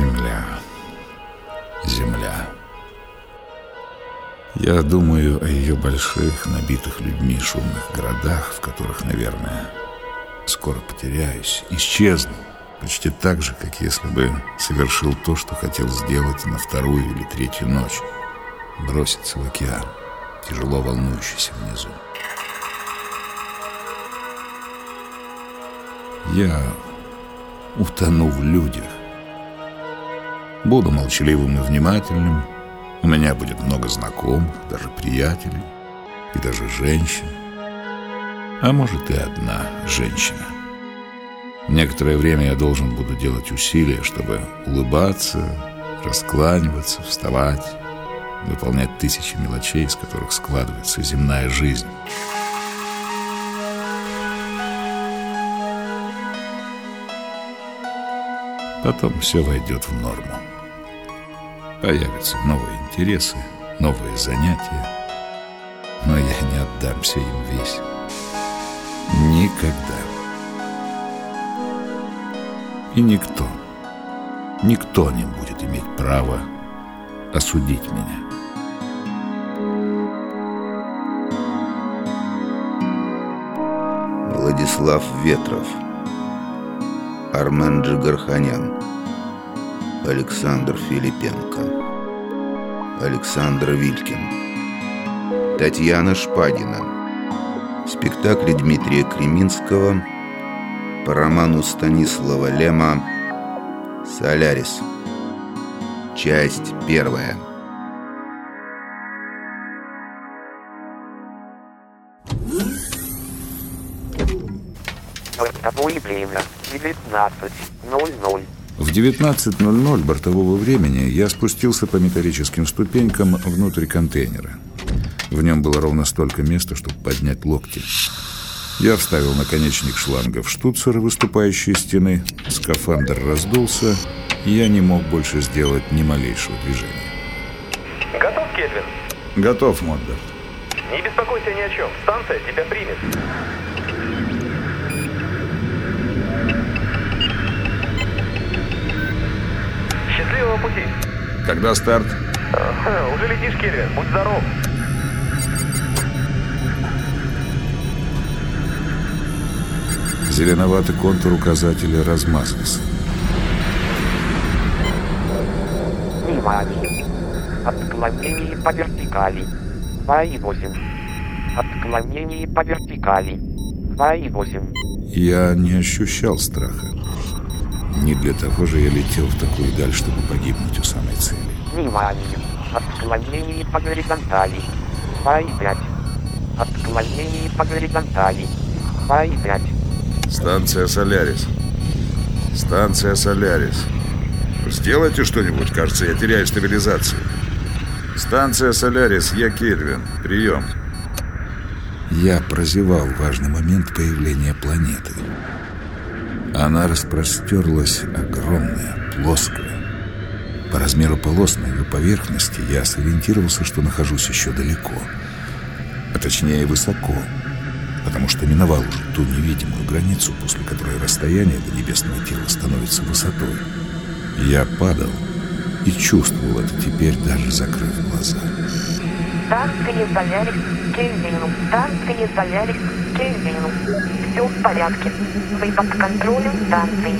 Земля. Земля. Я думаю о ее больших, набитых людьми шумных городах, в которых, наверное, скоро потеряюсь, исчезну. Почти так же, как если бы совершил то, что хотел сделать на вторую или третью ночь. Броситься в океан, тяжело волнующийся внизу. Я утону в людях. Буду молчаливым и внимательным. У меня будет много знакомых, даже приятелей и даже женщин. А может и одна женщина. Некоторое время я должен буду делать усилия, чтобы улыбаться, раскланиваться, вставать, выполнять тысячи мелочей, из которых складывается земная жизнь. Потом все войдет в норму. Появятся новые интересы, новые занятия. Но я не отдамся им весь. Никогда. И никто, никто не будет иметь права осудить меня. Владислав Ветров Армен Джигарханян. Александр Филипенко. Александр Вилькин. Татьяна Шпагина. Спектакли Дмитрия Креминского по роману Станислава Лема «Солярис» Часть первая. Бортовое время 19.00. В 19.00 бортового времени я спустился по металлическим ступенькам внутрь контейнера. В нем было ровно столько места, чтобы поднять локти. Я вставил наконечник шланга в штуцер выступающей стены, скафандр раздулся, и я не мог больше сделать ни малейшего движения. Готов, Кельвин? Готов, Модда. Не беспокойся ни о чем. Станция тебя примет. Счастливого пути. Когда старт? Э, Уже летишь, Кельвин. Будь здоров. Зеленоватый контур указателя размазался. Внимание. Отклонение по вертикали. 2,8. Отклонение по вертикали. 2,8. Я не ощущал страха. Не для того же я летел в такую даль, чтобы погибнуть у самой цели. Внимание. Отклонение по горизонтали. 2,5. Отклонение по горизонтали. 2,5. Станция Солярис. Станция Солярис. Сделайте что-нибудь, кажется, я теряю стабилизацию. Станция Солярис, я Кельвин. Прием. Я прозевал важный момент появления планеты. Она распростерлась огромная, плоская. По размеру полос на ее поверхности я сориентировался, что нахожусь еще далеко. А точнее, высоко. Потому что миновал уже ту невидимую границу, после которой расстояние до небесного тела становится высотой. Я падал и чувствовал это теперь, даже закрыв глаза. Станция Солярис к Кельвину. Все в порядке. Вы под контролем станции.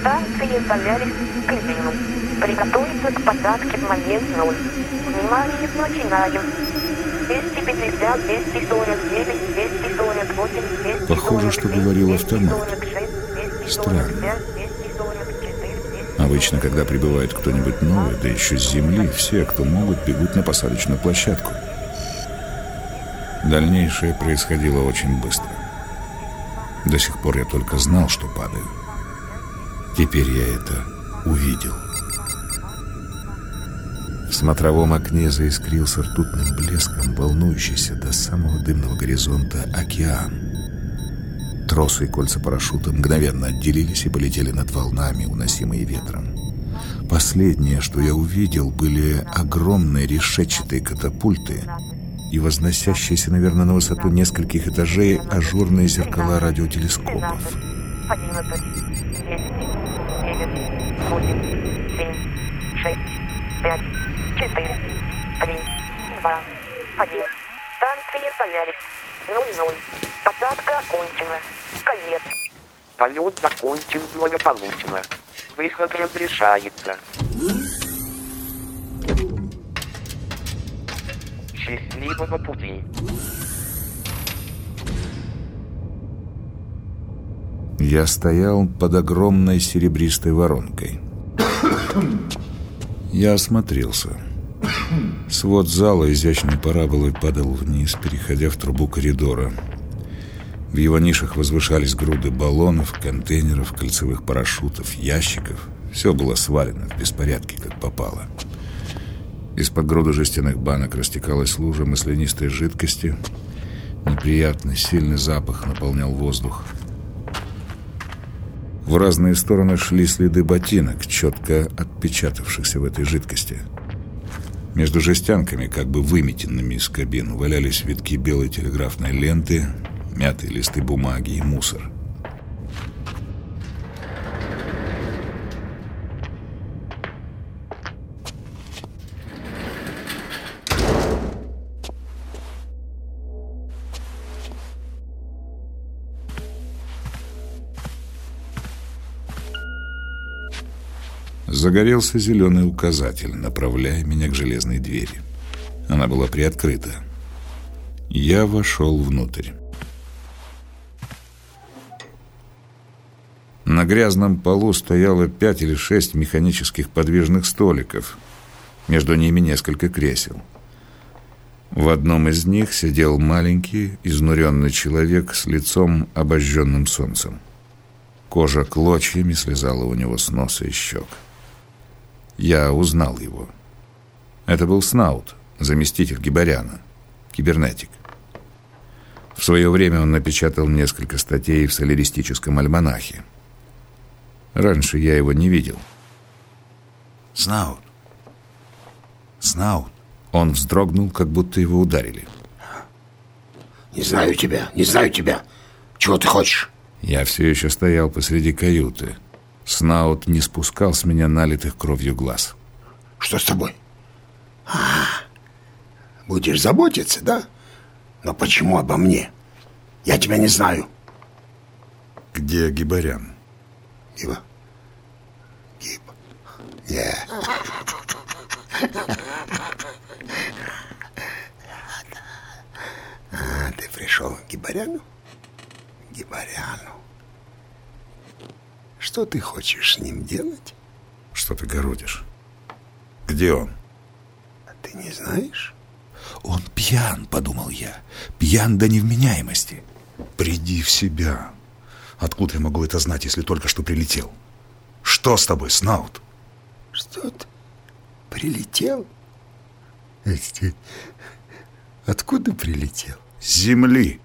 Станция Солярис к Кельвину. Приготовиться к посадке в момент ноль. Внимание, начинаем. 250, 249, 248, 249, Похоже, что говорил автомат. 246, Странно. 245, 244, Обычно, когда прибывает кто-нибудь новый, да еще с земли, все, кто могут, бегут на посадочную площадку. Дальнейшее происходило очень быстро. До сих пор я только знал, что падаю. Теперь я это увидел. В смотровом окне заискрился ртутным блеском волнующийся до самого дымного горизонта океан. Тросы и кольца парашюта мгновенно отделились и полетели над волнами, уносимые ветром. Последнее, что я увидел, были огромные решетчатые катапульты и возносящиеся, наверное, на высоту нескольких этажей ажурные зеркала радиотелескопов. 11, 10, 9, 8, 7, шесть, пять, четыре, три, два, один. Станция Солярис. Ноль ноль. Посадка окончена. Конец. Полет закончен благополучно. Выход разрешается. Счастливого пути. Я стоял под огромной серебристой воронкой. Я осмотрелся. Свод зала изящной параболой падал вниз, переходя в трубу коридора. В его нишах возвышались груды баллонов, контейнеров, кольцевых парашютов, ящиков. Все было свалено в беспорядке, как попало. Из-под груды жестяных банок растекалась лужа маслянистой жидкости. Неприятный, сильный запах наполнял воздух. В разные стороны шли следы ботинок, четко отпечатавшихся в этой жидкости. Между жестянками, как бы выметенными из кабин, валялись витки белой телеграфной ленты, мятые листы бумаги и мусор. Загорелся зеленый указатель, направляя меня к железной двери. Она была приоткрыта. Я вошел внутрь. На грязном полу стояло пять или шесть механических подвижных столиков. Между ними несколько кресел. В одном из них сидел маленький, изнуренный человек с лицом, обожженным солнцем. Кожа клочьями слезала у него с носа и щек. Я узнал его. Это был Снаут, заместитель Гибаряна, кибернетик. В свое время он напечатал несколько статей в соляристическом альманахе. Раньше я его не видел. Снаут. Снаут. Он вздрогнул, как будто его ударили. Не знаю тебя, не знаю тебя. Чего ты хочешь? Я все еще стоял посреди каюты. Снаут не спускал с меня налитых кровью глаз. Что с тобой? А, будешь заботиться, да? Но почему обо мне? Я тебя не знаю. Где Гибарян? Гиба? Гиб? Не. А, ты пришел к Гибаряну? Гибаряну. Что ты хочешь с ним делать? Что ты городишь? Где он? А ты не знаешь? Он пьян, подумал я. Пьян до невменяемости. Приди в себя. Откуда я могу это знать, если только что прилетел? Что с тобой, Снаут? Что ты? Прилетел? Откуда прилетел? С земли.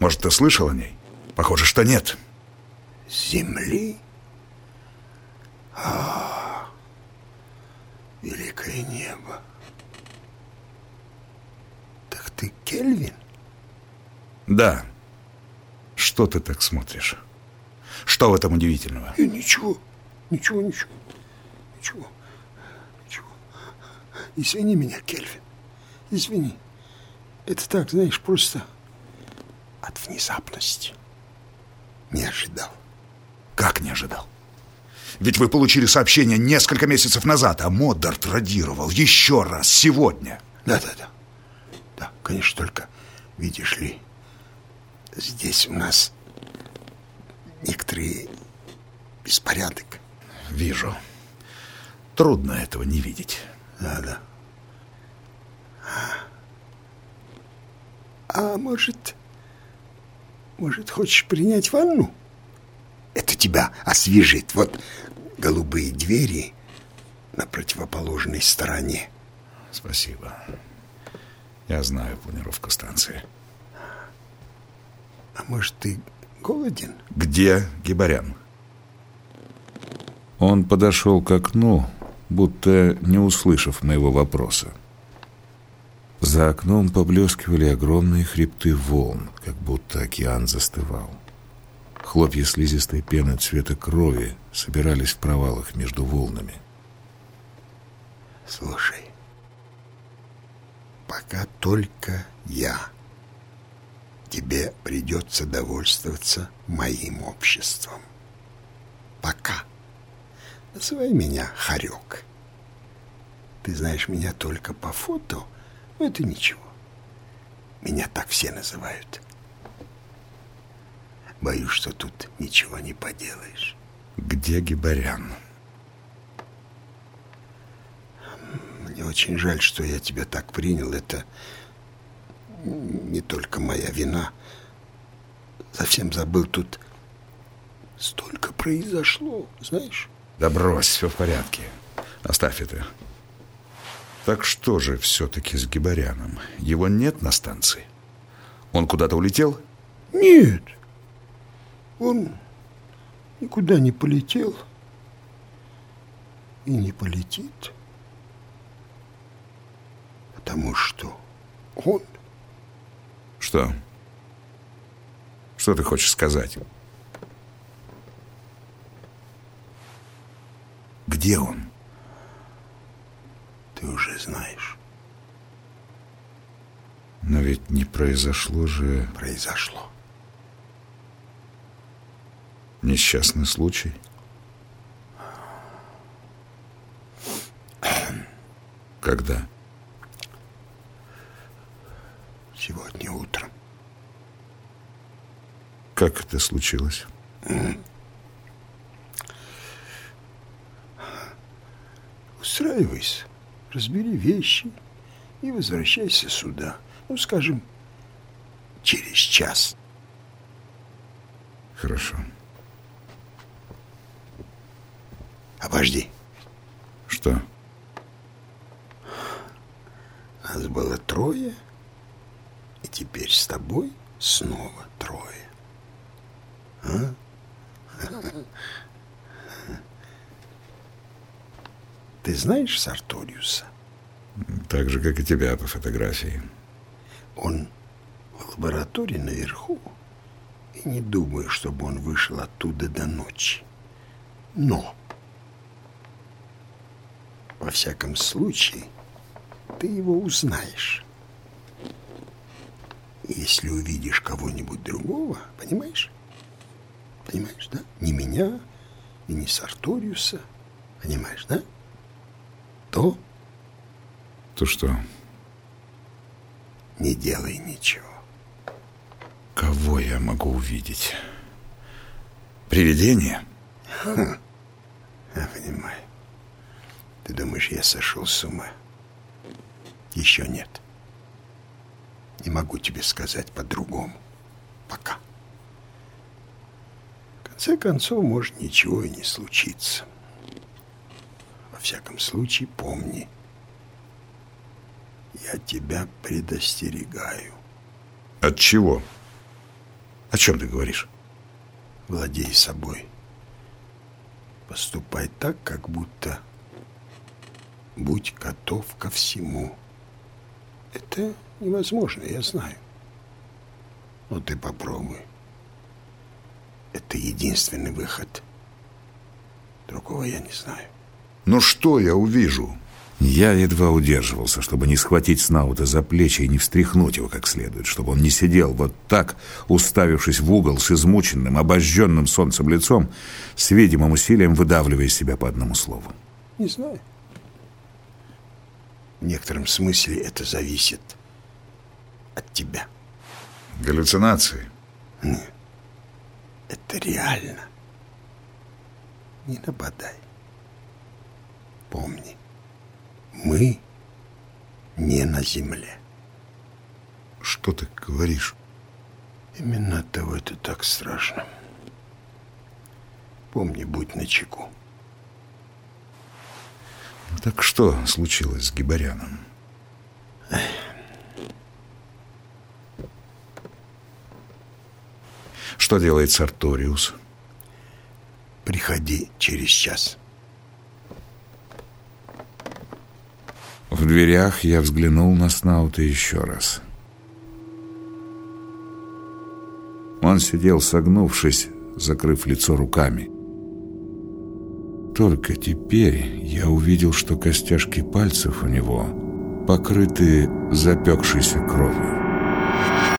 Может, ты слышал о ней? Похоже, что нет. С земли? А, великое небо. Так ты Кельвин? Да. Что ты так смотришь? Что в этом удивительного? И ничего, ничего, ничего, ничего, ничего. Извини меня, Кельвин, извини. Это так, знаешь, просто от внезапности. Не ожидал. Как не ожидал? Ведь вы получили сообщение несколько месяцев назад, а Моддарт радировал еще раз сегодня. Да-да-да. Да, конечно, только, видишь ли, здесь у нас некоторый беспорядок. Вижу. Трудно этого не видеть. Да-да. А может, может, хочешь принять ванну? Тебя освежит. Вот голубые двери на противоположной стороне. Спасибо. Я знаю планировку станции. А может, ты голоден? Где Гибарян? Он подошел к окну, будто не услышав моего вопроса. За окном поблескивали огромные хребты волн, как будто океан застывал. Хлопья слизистой пены цвета крови собирались в провалах между волнами. Слушай, пока только я. Тебе придется довольствоваться моим обществом. Пока. Называй меня Харек. Ты знаешь меня только по фото, но это ничего. Меня так все называют. Боюсь, что тут ничего не поделаешь. Где Гибарян? Мне очень жаль, что я тебя так принял. Это не только моя вина. Совсем забыл, тут столько произошло, знаешь? Да брось, все в порядке. Оставь это. Так что же все-таки с Гибаряном? Его нет на станции? Он куда-то улетел? Нет. Он никуда не полетел и не полетит. Потому что он... Что? Что ты хочешь сказать? Где он? Ты уже знаешь. Но ведь не произошло же Произошло. Несчастный случай. Когда? Сегодня утром. Как это случилось? Устраивайся, разбери вещи и возвращайся сюда. Ну, скажем, через час. Хорошо. Обожди. Что? Нас было трое, и теперь с тобой снова трое. А? Ты знаешь Сарториуса? Так же, как и тебя по фотографии. Он в лаборатории наверху, и не думаю, чтобы он вышел оттуда до ночи. Но, во всяком случае, ты его узнаешь. Если увидишь кого-нибудь другого, понимаешь? Понимаешь, да? Не меня и не Сарториуса, понимаешь, да? То То что? не делай ничего. Кого я могу увидеть? Привидение? Я понимаю. Ты думаешь, я сошел с ума? Еще нет. Не могу тебе сказать по-другому. Пока. В конце концов, может ничего и не случиться. Во всяком случае, помни. Я тебя предостерегаю. От чего? О чем ты говоришь? Владей собой. Поступай так, как будто будь готов ко всему. Это невозможно, я знаю. Но ты попробуй. Это единственный выход. Другого я не знаю. Ну что я увижу? Я едва удерживался, чтобы не схватить Снаута за плечи и не встряхнуть его как следует, чтобы он не сидел вот так, уставившись в угол с измученным, обожженным солнцем лицом, с видимым усилием выдавливая из себя по одному слову. Не знаю. В некотором смысле это зависит от тебя. Галлюцинации? Это реально. Не нападай. Помни, мы не на земле. Что ты говоришь? Именно от того это так страшно. Помни, будь начеку. Так что случилось с Гибаряном? Что делает Сарториус? Приходи через час. В дверях я взглянул на Снаута еще раз. Он сидел согнувшись, закрыв лицо руками. Только теперь я увидел, что костяшки пальцев у него покрыты запекшейся кровью.